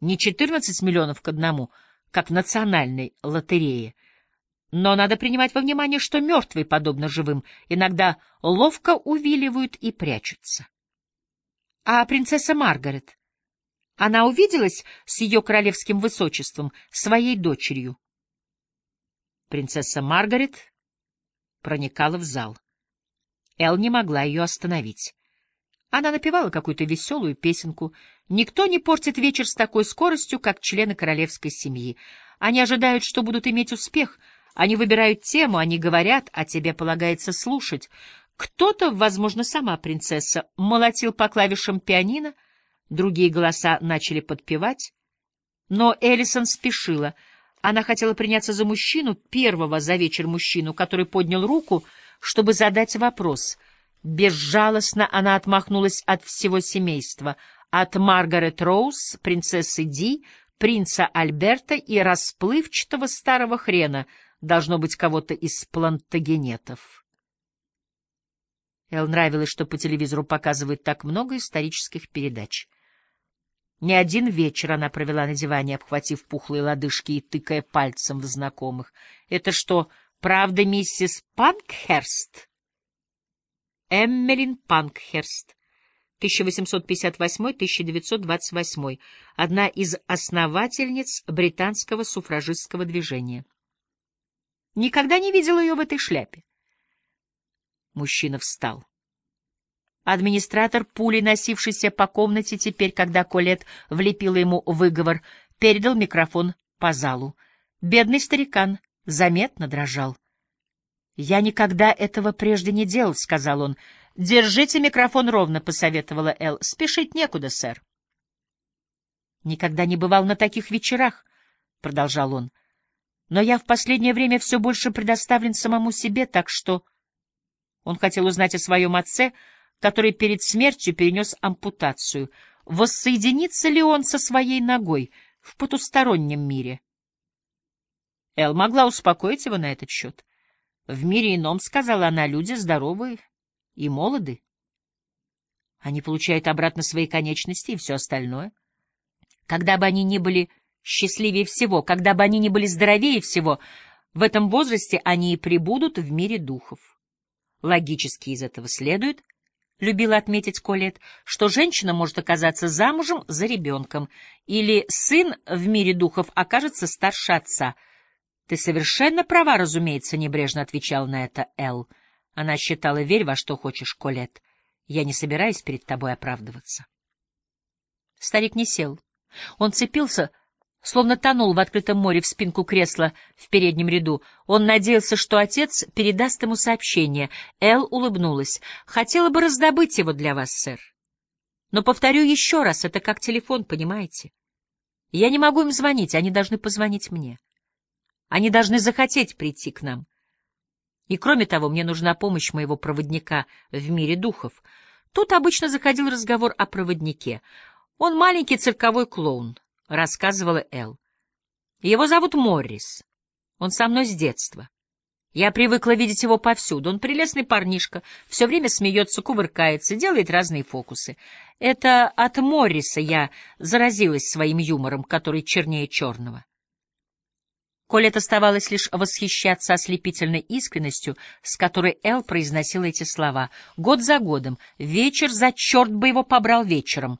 Не 14 миллионов к одному, как в национальной лотерее. Но надо принимать во внимание, что мертвые, подобно живым, иногда ловко увиливают и прячутся. А принцесса Маргарет? Она увиделась с ее королевским высочеством, своей дочерью. Принцесса Маргарет проникала в зал. Эл не могла ее остановить. Она напевала какую-то веселую песенку. Никто не портит вечер с такой скоростью, как члены королевской семьи. Они ожидают, что будут иметь успех. Они выбирают тему, они говорят, а тебе полагается слушать. Кто-то, возможно, сама принцесса, молотил по клавишам пианино, другие голоса начали подпевать. Но Эллисон спешила. Она хотела приняться за мужчину, первого за вечер мужчину, который поднял руку, чтобы задать вопрос — Безжалостно она отмахнулась от всего семейства, от Маргарет Роуз, принцессы Ди, принца Альберта и расплывчатого старого хрена, должно быть кого-то из плантагенетов. Эл нравилось, что по телевизору показывают так много исторических передач. Не один вечер она провела на диване, обхватив пухлые лодыжки и тыкая пальцем в знакомых. — Это что, правда, миссис Панкхерст? Эммелин Панкхерст, 1858-1928, одна из основательниц британского суфражистского движения. Никогда не видела ее в этой шляпе. Мужчина встал. Администратор, пулей носившийся по комнате теперь, когда Колет влепила ему выговор, передал микрофон по залу. Бедный старикан заметно дрожал. «Я никогда этого прежде не делал», — сказал он. «Держите микрофон ровно», — посоветовала Эл. «Спешить некуда, сэр». «Никогда не бывал на таких вечерах», — продолжал он. «Но я в последнее время все больше предоставлен самому себе, так что...» Он хотел узнать о своем отце, который перед смертью перенес ампутацию. Воссоединится ли он со своей ногой в потустороннем мире? Эл могла успокоить его на этот счет. В мире ином, — сказала она, — люди здоровы и молоды. Они получают обратно свои конечности и все остальное. Когда бы они ни были счастливее всего, когда бы они ни были здоровее всего, в этом возрасте они и прибудут в мире духов. Логически из этого следует, — любила отметить Колет, что женщина может оказаться замужем за ребенком, или сын в мире духов окажется старше отца — ты совершенно права, разумеется, небрежно отвечал на это Эл. Она считала, верь во что хочешь, Колет. Я не собираюсь перед тобой оправдываться. Старик не сел. Он цепился, словно тонул в открытом море в спинку кресла в переднем ряду. Он надеялся, что отец передаст ему сообщение. Эл улыбнулась. Хотела бы раздобыть его для вас, сэр. Но повторю еще раз, это как телефон, понимаете? Я не могу им звонить, они должны позвонить мне. Они должны захотеть прийти к нам. И кроме того, мне нужна помощь моего проводника в мире духов. Тут обычно заходил разговор о проводнике. Он маленький цирковой клоун, — рассказывала Эл. Его зовут Моррис. Он со мной с детства. Я привыкла видеть его повсюду. Он прелестный парнишка, все время смеется, кувыркается, делает разные фокусы. Это от Морриса я заразилась своим юмором, который чернее черного. Колет оставалось лишь восхищаться ослепительной искренностью, с которой Эл произносила эти слова. Год за годом, вечер за черт бы его побрал вечером.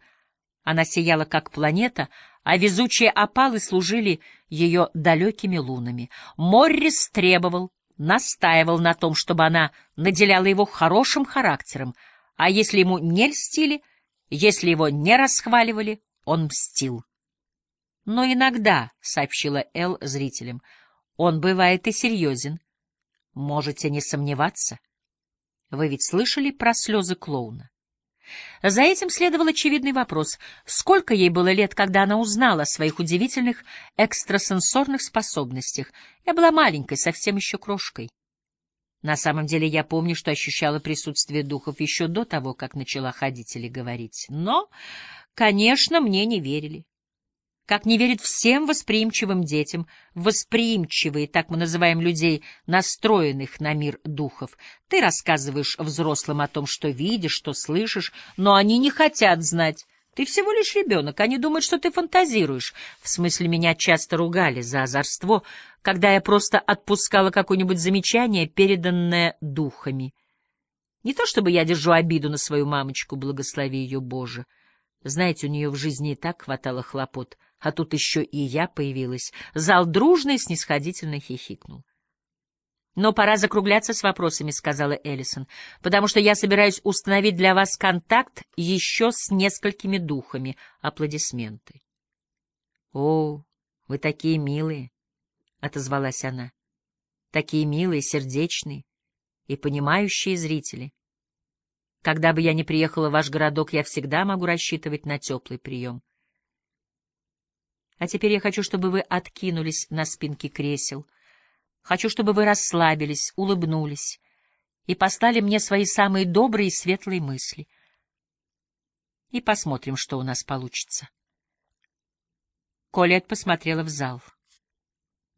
Она сияла, как планета, а везучие опалы служили ее далекими лунами. Моррис требовал, настаивал на том, чтобы она наделяла его хорошим характером, а если ему не льстили, если его не расхваливали, он мстил. Но иногда, — сообщила Эл зрителям, — он бывает и серьезен. Можете не сомневаться. Вы ведь слышали про слезы клоуна? За этим следовал очевидный вопрос. Сколько ей было лет, когда она узнала о своих удивительных экстрасенсорных способностях? Я была маленькой, совсем еще крошкой. На самом деле я помню, что ощущала присутствие духов еще до того, как начала ходить или говорить. Но, конечно, мне не верили как не верит всем восприимчивым детям, восприимчивые, так мы называем людей, настроенных на мир духов. Ты рассказываешь взрослым о том, что видишь, что слышишь, но они не хотят знать, Ты всего лишь ребенок, они думают, что ты фантазируешь. В смысле, меня часто ругали за озорство, когда я просто отпускала какое-нибудь замечание, переданное духами. Не то чтобы я держу обиду на свою мамочку, благослови ее Боже. Знаете, у нее в жизни и так хватало хлопот, а тут еще и я появилась. Зал дружно и снисходительно хихикнул. «Но пора закругляться с вопросами», — сказала Эллисон, «потому что я собираюсь установить для вас контакт еще с несколькими духами. Аплодисменты». «О, вы такие милые», — отозвалась она, «такие милые, сердечные и понимающие зрители. Когда бы я ни приехала в ваш городок, я всегда могу рассчитывать на теплый прием. А теперь я хочу, чтобы вы откинулись на спинки кресел — Хочу, чтобы вы расслабились, улыбнулись и послали мне свои самые добрые и светлые мысли. И посмотрим, что у нас получится. Колет посмотрела в зал.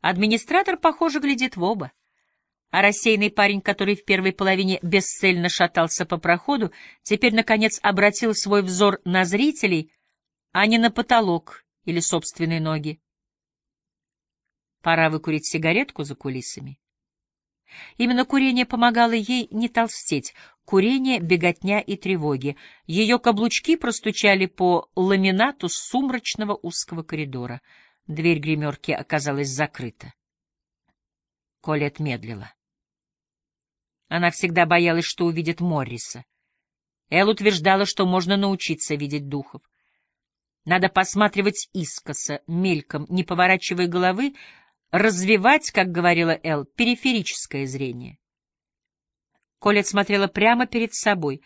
Администратор, похоже, глядит в оба. А рассеянный парень, который в первой половине бесцельно шатался по проходу, теперь, наконец, обратил свой взор на зрителей, а не на потолок или собственные ноги. Пора выкурить сигаретку за кулисами. Именно курение помогало ей не толстеть. Курение, беготня и тревоги. Ее каблучки простучали по ламинату сумрачного узкого коридора. Дверь гримерки оказалась закрыта. Колет медлила. Она всегда боялась, что увидит Морриса. Эл утверждала, что можно научиться видеть духов. Надо посматривать искоса, мельком, не поворачивая головы, развивать, как говорила Эл, периферическое зрение. Колет смотрела прямо перед собой.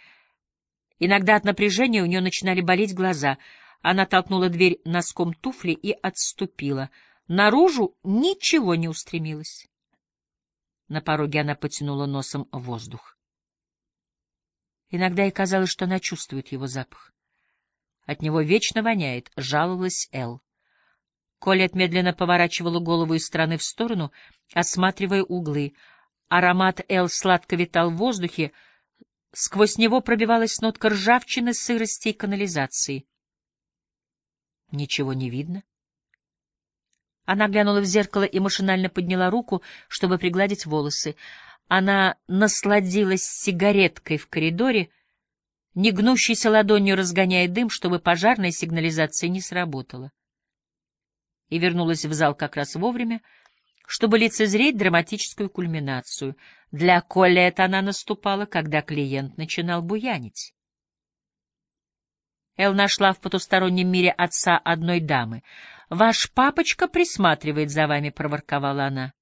Иногда от напряжения у нее начинали болеть глаза. Она толкнула дверь носком туфли и отступила. Наружу ничего не устремилось. На пороге она потянула носом воздух. Иногда ей казалось, что она чувствует его запах. От него вечно воняет, жаловалась Эл. Колет медленно поворачивала голову из стороны в сторону, осматривая углы. Аромат Эл сладко витал в воздухе, сквозь него пробивалась нотка ржавчины, сырости и канализации. Ничего не видно. Она глянула в зеркало и машинально подняла руку, чтобы пригладить волосы. Она насладилась сигареткой в коридоре, негнущейся ладонью разгоняя дым, чтобы пожарная сигнализация не сработала и вернулась в зал как раз вовремя, чтобы лицезреть драматическую кульминацию. Для Колет она наступала, когда клиент начинал буянить. Эл нашла в потустороннем мире отца одной дамы. «Ваш папочка присматривает за вами», — проворковала она.